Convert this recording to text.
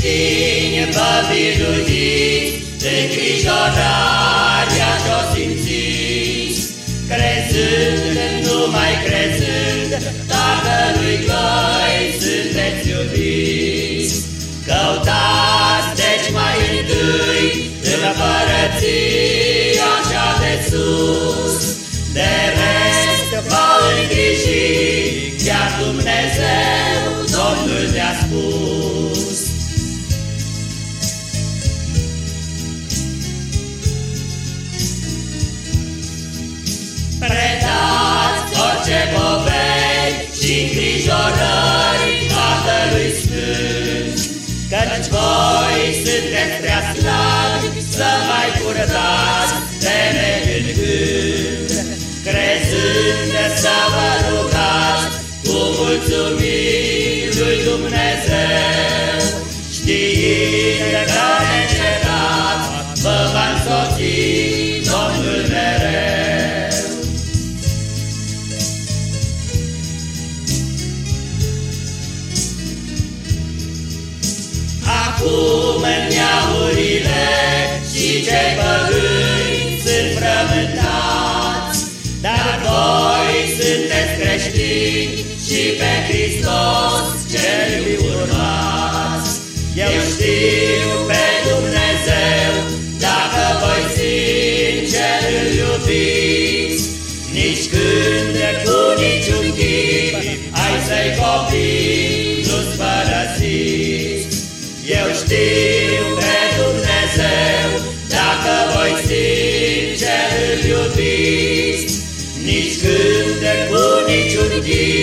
creștini vă biruiți, îngrijorarea ce-o simțiți, crezând, numai crezând, Tatălui cu mulțumiri lui Dumnezeu, Știind că neîncetat vă va însoți Domnul mereu. Acum în neamurile și cei păgâni și pe Hristos cel urmați. Eu știu pe Dumnezeu, dacă voi sincer îl iubiți, Nici când cu niciun chip ai să-i copii nu-ți părăsiți. Eu știu pe Dumnezeu, dacă voi sincer îl iubiți, Nici când Indeed.